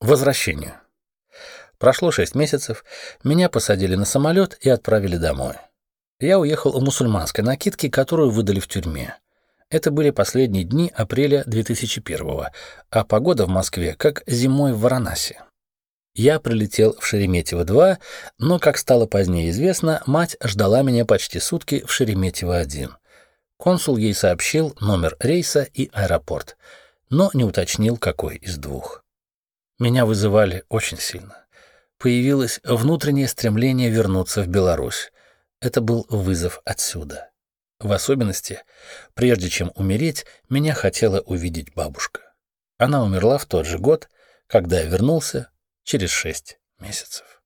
Возвращение. Прошло шесть месяцев, меня посадили на самолет и отправили домой. Я уехал в мусульманской накидке, которую выдали в тюрьме. Это были последние дни апреля 2001 а погода в Москве как зимой в Варанаси. Я прилетел в Шереметьево-2, но, как стало позднее известно, мать ждала меня почти сутки в Шереметьево-1. Консул ей сообщил номер рейса и аэропорт, но не уточнил, какой из двух. Меня вызывали очень сильно. Появилось внутреннее стремление вернуться в Беларусь. Это был вызов отсюда. В особенности, прежде чем умереть, меня хотела увидеть бабушка. Она умерла в тот же год, когда я вернулся через шесть месяцев.